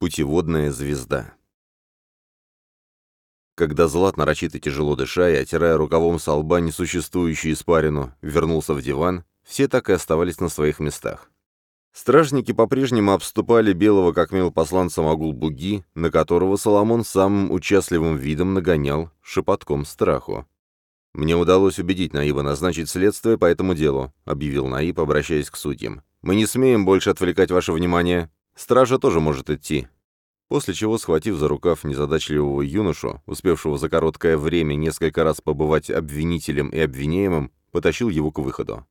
Путеводная звезда. Когда Злат, нарочито тяжело дыша и отирая рукавом со лба несуществующую испарину, вернулся в диван, все так и оставались на своих местах. Стражники по-прежнему обступали белого как мел посланца Магул-Буги, на которого Соломон самым участливым видом нагонял шепотком страху. «Мне удалось убедить Наиба назначить следствие по этому делу», — объявил Наиб, обращаясь к судьям. «Мы не смеем больше отвлекать ваше внимание. Стража тоже может идти. После чего, схватив за рукав незадачливого юношу, успевшего за короткое время несколько раз побывать обвинителем и обвиняемым, потащил его к выходу.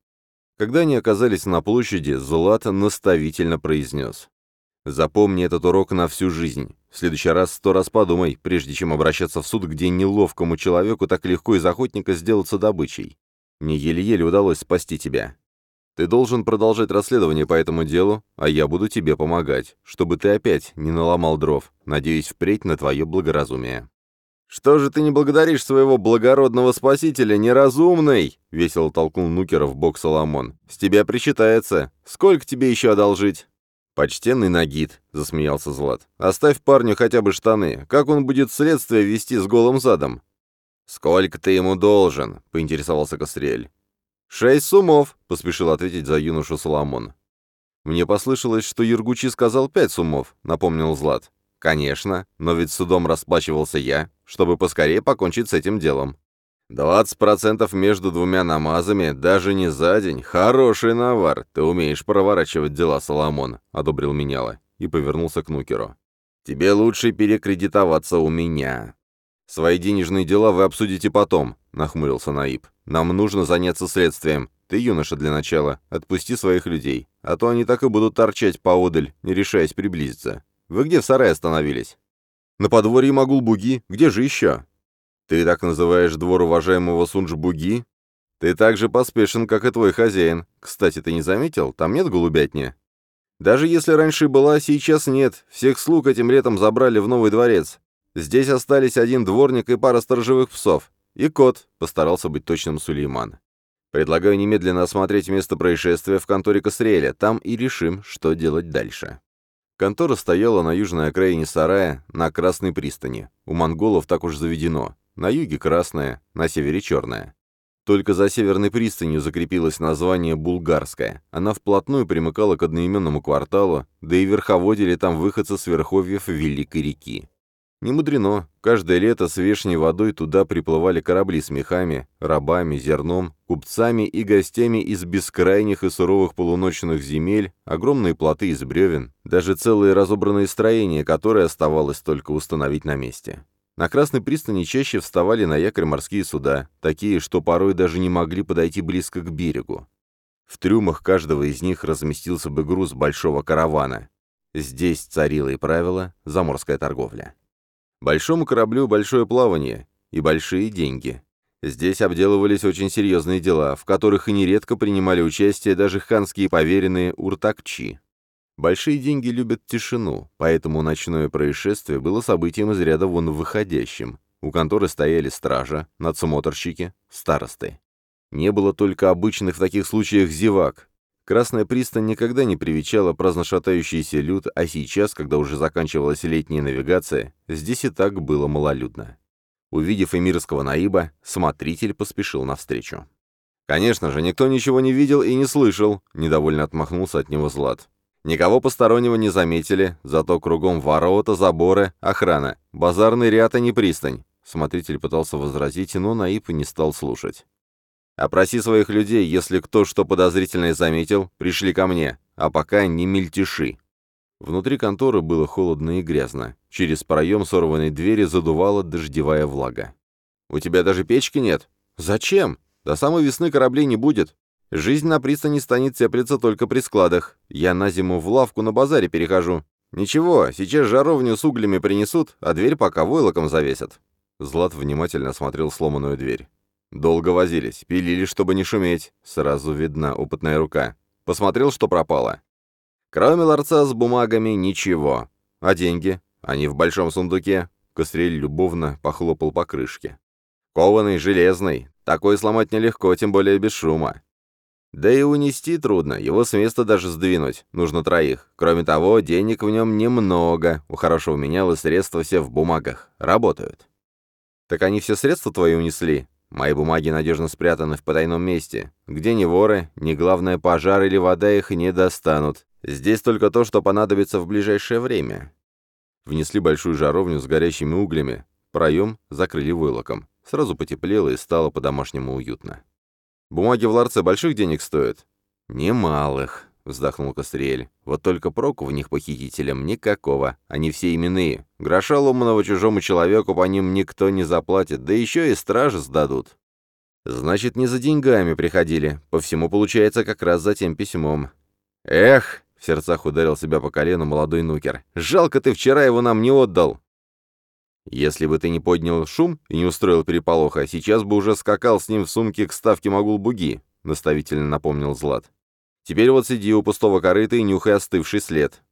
Когда они оказались на площади, Злат наставительно произнес. «Запомни этот урок на всю жизнь. В следующий раз сто раз подумай, прежде чем обращаться в суд, где неловкому человеку так легко из охотника сделаться добычей. Мне еле-еле удалось спасти тебя. Ты должен продолжать расследование по этому делу, а я буду тебе помогать, чтобы ты опять не наломал дров. Надеюсь впредь на твое благоразумие». «Что же ты не благодаришь своего благородного спасителя, неразумный?» — весело толкнул Нукера в бок Соломон. «С тебя причитается. Сколько тебе еще одолжить?» «Почтенный Нагид», — засмеялся Злат. «Оставь парню хотя бы штаны. Как он будет следствие вести с голым задом?» «Сколько ты ему должен?» — поинтересовался Костриэль. «Шесть сумов», — поспешил ответить за юношу Соломон. «Мне послышалось, что Ергучи сказал пять сумов», — напомнил Злат. «Конечно, но ведь судом расплачивался я, чтобы поскорее покончить с этим делом». «Двадцать процентов между двумя намазами, даже не за день. Хороший навар. Ты умеешь проворачивать дела, Соломон», — одобрил меняла и повернулся к Нукеру. «Тебе лучше перекредитоваться у меня». «Свои денежные дела вы обсудите потом», — нахмурился Наиб. «Нам нужно заняться следствием. Ты, юноша, для начала, отпусти своих людей, а то они так и будут торчать поодаль, не решаясь приблизиться. Вы где в сарае остановились?» «На подворье Магул-Буги. Где же еще?» «Ты так называешь двор уважаемого Сунж-Буги?» «Ты так же поспешен, как и твой хозяин. Кстати, ты не заметил? Там нет голубятни?» «Даже если раньше была, сейчас нет. Всех слуг этим летом забрали в новый дворец. Здесь остались один дворник и пара сторожевых псов. И кот, постарался быть точным Сулейман. Предлагаю немедленно осмотреть место происшествия в конторе Косриэля, там и решим, что делать дальше. Контора стояла на южной окраине сарая, на Красной пристани. У монголов так уж заведено. На юге красная, на севере черная. Только за северной пристанью закрепилось название «Булгарская». Она вплотную примыкала к одноименному кварталу, да и верховодили там выходцы с верховьев Великой реки. Не мудрено, каждое лето с вешней водой туда приплывали корабли с мехами, рабами, зерном, купцами и гостями из бескрайних и суровых полуночных земель, огромные плоты из бревен, даже целые разобранные строения, которые оставалось только установить на месте. На Красной пристани чаще вставали на якорь морские суда, такие, что порой даже не могли подойти близко к берегу. В трюмах каждого из них разместился бы груз большого каравана. Здесь царило и правило заморская торговля. Большому кораблю большое плавание и большие деньги. Здесь обделывались очень серьезные дела, в которых и нередко принимали участие даже ханские поверенные уртакчи. Большие деньги любят тишину, поэтому ночное происшествие было событием из ряда вон выходящим. У конторы стояли стража, надсмотрщики, старосты. Не было только обычных в таких случаях зевак, Красная пристань никогда не привечала праздно шатающийся люд, а сейчас, когда уже заканчивалась летняя навигация, здесь и так было малолюдно. Увидев эмирского наиба, смотритель поспешил навстречу. «Конечно же, никто ничего не видел и не слышал», — недовольно отмахнулся от него Злат. «Никого постороннего не заметили, зато кругом ворота, заборы, охрана, базарный ряд, а не пристань». Смотритель пытался возразить, но Наиб не стал слушать. Опроси своих людей, если кто что подозрительное заметил, пришли ко мне, а пока не мельтеши». Внутри конторы было холодно и грязно. Через проем сорванной двери задувала дождевая влага. «У тебя даже печки нет?» «Зачем? До самой весны кораблей не будет. Жизнь на пристани станет теплиться только при складах. Я на зиму в лавку на базаре перехожу. Ничего, сейчас жаровню с углями принесут, а дверь пока войлоком завесят». Злат внимательно осмотрел сломанную дверь. Долго возились, пилили, чтобы не шуметь. Сразу видна опытная рука. Посмотрел, что пропало. Кроме ларца с бумагами ничего. А деньги? Они в большом сундуке. Кострель любовно похлопал по крышке. Кованый, железный. Такой сломать нелегко, тем более без шума. Да и унести трудно, его с места даже сдвинуть, нужно троих. Кроме того, денег в нем немного, у хорошего меняла средства все в бумагах, работают. Так они все средства твои унесли? Мои бумаги надежно спрятаны в потайном месте, где ни воры, ни, главное, пожар или вода их не достанут. Здесь только то, что понадобится в ближайшее время. Внесли большую жаровню с горящими углями, проем закрыли войлоком. Сразу потеплело и стало по-домашнему уютно. Бумаги в ларце больших денег стоят? Немалых, вздохнул Костриэль. Вот только проку в них похитителям никакого. Они все именные. Гроша ломаного чужому человеку по ним никто не заплатит, да еще и стражи сдадут. Значит, не за деньгами приходили. По всему получается как раз за тем письмом. Эх, в сердцах ударил себя по колену молодой нукер. «Жалко ты вчера его нам не отдал!» Если бы ты не поднял шум и не устроил переполоха, сейчас бы уже скакал с ним в сумке к ставке Магул-Буги», — наставительно напомнил Злат. «Теперь вот сиди у пустого корыта и нюхай остывший след».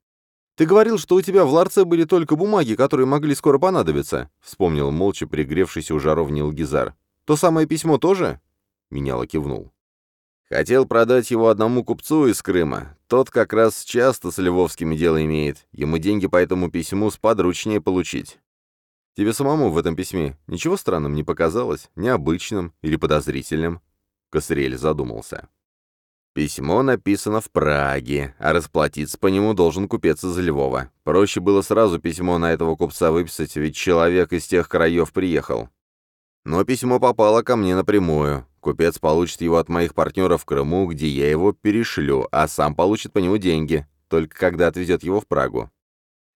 «Ты говорил, что у тебя в ларце были только бумаги, которые могли скоро понадобиться», — вспомнил молча пригревшийся у жаровни Лгизар. «То самое письмо тоже?» — Меняло кивнул. «Хотел продать его одному купцу из Крыма. Тот как раз часто с Львовскими дело имеет. Ему деньги по этому письму сподручнее получить. Тебе самому в этом письме ничего странным не показалось, необычным или подозрительным?» Косрель задумался. Письмо написано в Праге, а расплатиться по нему должен купец из Львова. Проще было сразу письмо на этого купца выписать, ведь человек из тех краев приехал. Но письмо попало ко мне напрямую. Купец получит его от моих партнеров в Крыму, где я его перешлю, а сам получит по нему деньги, только когда отвезет его в Прагу.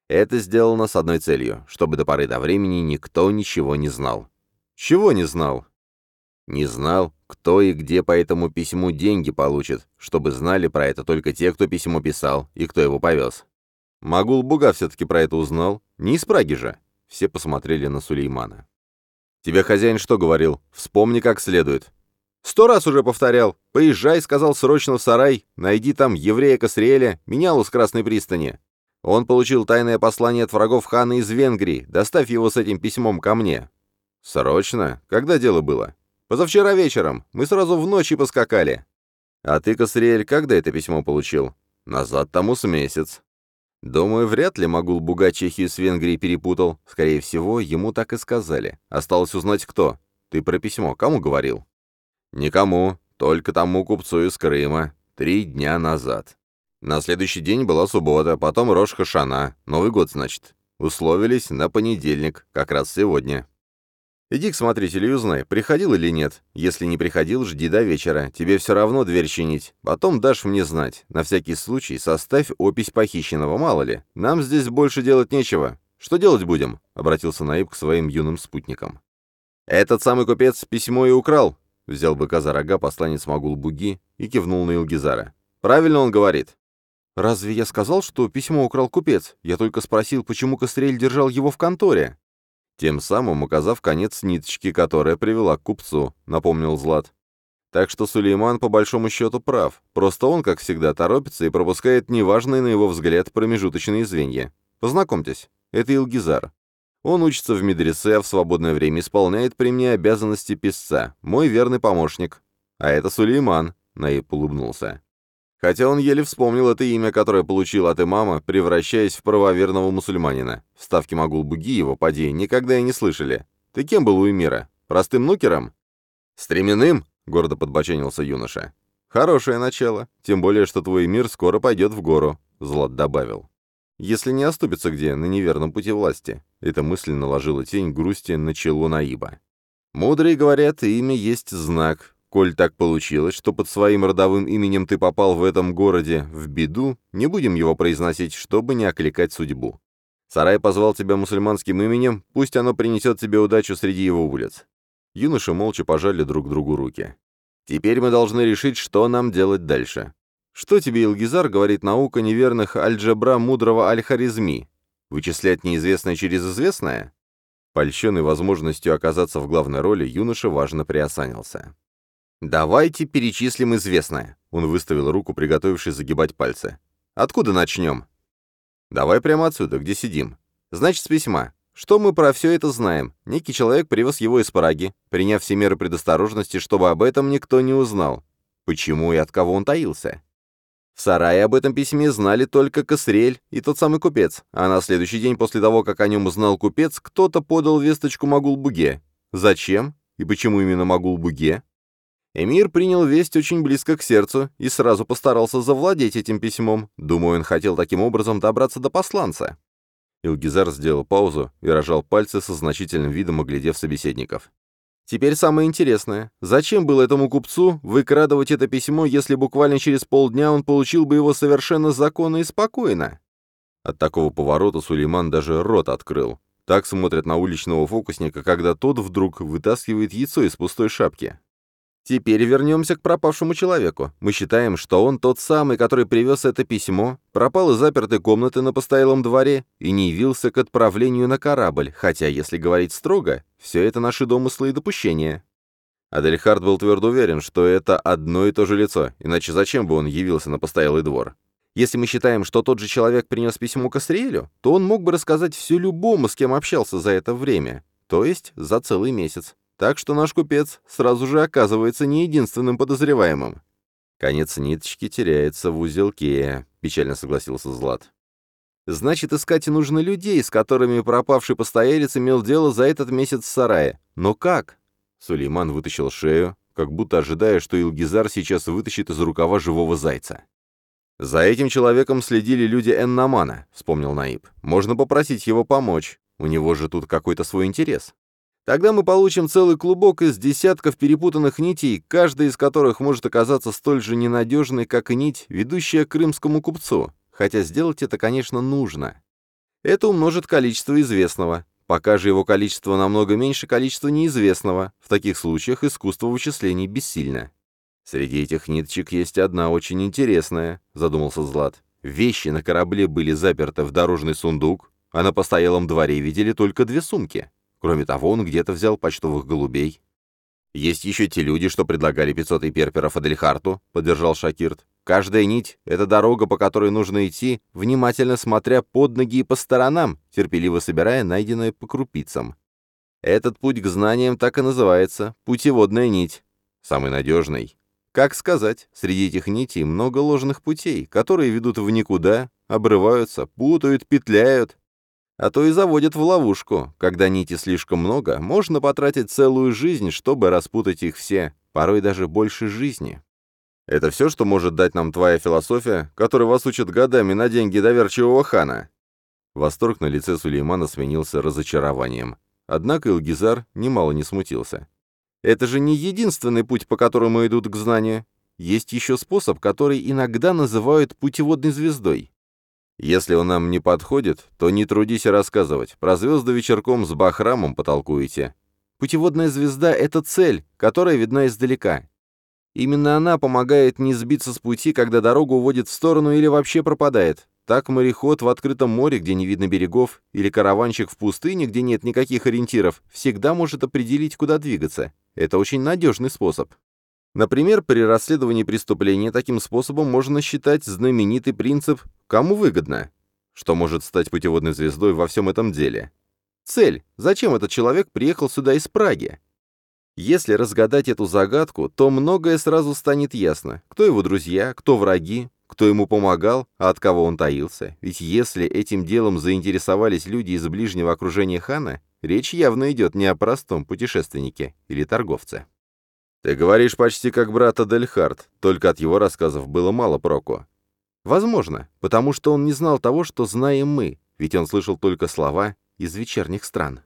Это сделано с одной целью, чтобы до поры до времени никто ничего не знал. Чего не знал? Не знал, кто и где по этому письму деньги получит, чтобы знали про это только те, кто письмо писал и кто его повез. Магул-Буга все-таки про это узнал. Не из Праги же. Все посмотрели на Сулеймана. «Тебе хозяин что говорил? Вспомни как следует». «Сто раз уже повторял. Поезжай, — сказал срочно в сарай, — найди там еврея Касриэля, менялу с Красной пристани. Он получил тайное послание от врагов хана из Венгрии. Доставь его с этим письмом ко мне». «Срочно? Когда дело было?» «Позавчера вечером. Мы сразу в ночь и поскакали». «А ты, Косриэль, когда это письмо получил?» «Назад тому с месяц». «Думаю, вряд ли Магул Буга Чехию с Венгрией перепутал. Скорее всего, ему так и сказали. Осталось узнать, кто. Ты про письмо кому говорил?» «Никому. Только тому купцу из Крыма. Три дня назад». На следующий день была суббота, потом Рош Хашана, Новый год, значит. Условились на понедельник, как раз сегодня. Иди к смотрителю и узнай, приходил или нет. Если не приходил, жди до вечера. Тебе все равно дверь чинить. Потом дашь мне знать. На всякий случай составь опись похищенного, мало ли. Нам здесь больше делать нечего. Что делать будем?» — обратился Наиб к своим юным спутникам. «Этот самый купец письмо и украл», — взял быка за рога посланец Магул-Буги и кивнул на Илгизара. «Правильно он говорит. «Разве я сказал, что письмо украл купец? Я только спросил, почему Кострель держал его в конторе?» Тем самым указав конец ниточки, которая привела к купцу, напомнил Злат. Так что Сулейман по большому счету прав. Просто он, как всегда, торопится и пропускает неважные, на его взгляд, промежуточные звенья. Познакомьтесь, это Илгизар. Он учится в медресе, а в свободное время исполняет при мне обязанности писца, мой верный помощник. А это Сулейман, Наиб улыбнулся. Хотя он еле вспомнил это имя, которое получил от имама, превращаясь в правоверного мусульманина. Ставки Магул-Буги его, поди, никогда и не слышали. Ты кем был у Эмира? Простым нукером? Стременным? Гордо подбоченился юноша. Хорошее начало. Тем более, что твой мир скоро пойдет в гору, Злат добавил. Если не оступится где, на неверном пути власти. Эта мысль наложила тень грусти на чело Наиба. Мудрые говорят, имя есть знак, Коль так получилось, что под своим родовым именем ты попал в этом городе в беду, не будем его произносить, чтобы не окликать судьбу. Сарай позвал тебя мусульманским именем, пусть оно принесет тебе удачу среди его улиц». Юноши молча пожали друг другу руки. «Теперь мы должны решить, что нам делать дальше. Что тебе, Илгизар, говорит наука неверных альджебра мудрого аль-Харизми? Вычислять неизвестное через известное?» Польщенный возможностью оказаться в главной роли, юноша важно приосанился. «Давайте перечислим известное». Он выставил руку, приготовившись загибать пальцы. «Откуда начнем?» «Давай прямо отсюда, где сидим. Значит, с письма. Что мы про все это знаем? Некий человек привез его из Праги, приняв все меры предосторожности, чтобы об этом никто не узнал. Почему и от кого он таился? В сарае об этом письме знали только Косрель и тот самый купец, а на следующий день после того, как о нем узнал купец, кто-то подал весточку Магул-Буге. Зачем? И почему именно Магул-Буге? Эмир принял весть очень близко к сердцу и сразу постарался завладеть этим письмом. Думаю, он хотел таким образом добраться до посланца. Илгизар сделал паузу и рожал пальцы со значительным видом, оглядев собеседников. Теперь самое интересное. Зачем было этому купцу выкрадывать это письмо, если буквально через полдня он получил бы его совершенно законно и спокойно? От такого поворота Сулейман даже рот открыл. Так смотрят на уличного фокусника, когда тот вдруг вытаскивает яйцо из пустой шапки. Теперь вернемся к пропавшему человеку. Мы считаем, что он тот самый, который привез это письмо, пропал из запертой комнаты на постоялом дворе и не явился к отправлению на корабль, хотя, если говорить строго, все это наши домыслы и допущения. Адельхард был твердо уверен, что это одно и то же лицо, иначе зачем бы он явился на постоялый двор? Если мы считаем, что тот же человек принес письмо к то он мог бы рассказать все любому, с кем общался за это время, то есть за целый месяц. Так что наш купец сразу же оказывается не единственным подозреваемым. Конец ниточки теряется в узелке, печально согласился Злат. Значит, искать нужно людей, с которыми пропавший постоялец имел дело за этот месяц в сарае. Но как? Сулейман вытащил шею, как будто ожидая, что Илгизар сейчас вытащит из рукава живого зайца. «За этим человеком следили люди Эннамана», — вспомнил Наиб. «Можно попросить его помочь. У него же тут какой-то свой интерес». Тогда мы получим целый клубок из десятков перепутанных нитей, каждая из которых может оказаться столь же ненадежной, как и нить, ведущая к крымскому купцу, хотя сделать это, конечно, нужно. Это умножит количество известного, пока же его количество намного меньше количества неизвестного, в таких случаях искусство вычислений бессильно. «Среди этих ниточек есть одна очень интересная», — задумался Злат. «Вещи на корабле были заперты в дорожный сундук, а на постоялом дворе видели только две сумки». Кроме того, он где-то взял почтовых голубей. «Есть еще те люди, что предлагали 500 перперов Адельхарту», — поддержал Шакирт. «Каждая нить — это дорога, по которой нужно идти, внимательно смотря под ноги и по сторонам, терпеливо собирая найденное по крупицам. Этот путь к знаниям так и называется — путеводная нить. Самый надежный. Как сказать, среди этих нитей много ложных путей, которые ведут в никуда, обрываются, путают, петляют, а то и заводят в ловушку. Когда нити слишком много, можно потратить целую жизнь, чтобы распутать их все, порой даже больше жизни. Это все, что может дать нам твоя философия, которая вас учит годами на деньги доверчивого хана?» Восторг на лице Сулеймана сменился разочарованием. Однако Илгизар немало не смутился. «Это же не единственный путь, по которому идут к знанию. Есть еще способ, который иногда называют путеводной звездой. Если он нам не подходит, то не трудись рассказывать. Про звезды вечерком с Бахрамом потолкуете. Путеводная звезда — это цель, которая видна издалека. Именно она помогает не сбиться с пути, когда дорога уводит в сторону или вообще пропадает. Так мореход в открытом море, где не видно берегов, или караванщик в пустыне, где нет никаких ориентиров, всегда может определить, куда двигаться. Это очень надежный способ. Например, при расследовании преступления таким способом можно считать знаменитый принцип «кому выгодно», что может стать путеводной звездой во всем этом деле. Цель. Зачем этот человек приехал сюда из Праги? Если разгадать эту загадку, то многое сразу станет ясно. Кто его друзья, кто враги, кто ему помогал, а от кого он таился. Ведь если этим делом заинтересовались люди из ближнего окружения хана, речь явно идет не о простом путешественнике или торговце. «Ты говоришь почти как брат Адельхард, только от его рассказов было мало проку». «Возможно, потому что он не знал того, что знаем мы, ведь он слышал только слова из вечерних стран».